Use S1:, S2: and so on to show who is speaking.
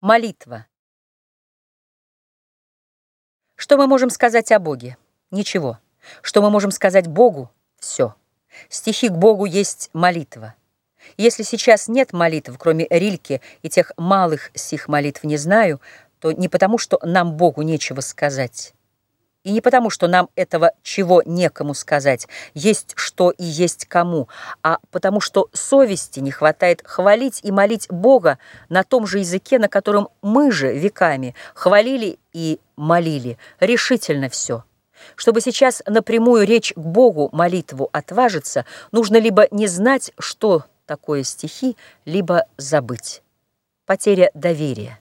S1: Молитва. Что мы можем сказать о Боге? Ничего. Что мы можем сказать Богу? Все. Стихи к Богу есть молитва. Если сейчас нет молитв, кроме Рильки и тех малых сих молитв не знаю, то не потому, что нам Богу нечего сказать. И не потому, что нам этого чего некому сказать, есть что и есть кому, а потому что совести не хватает хвалить и молить Бога на том же языке, на котором мы же веками хвалили и молили, решительно все. Чтобы сейчас напрямую речь к Богу молитву отважиться, нужно либо не знать, что такое стихи, либо забыть. Потеря доверия.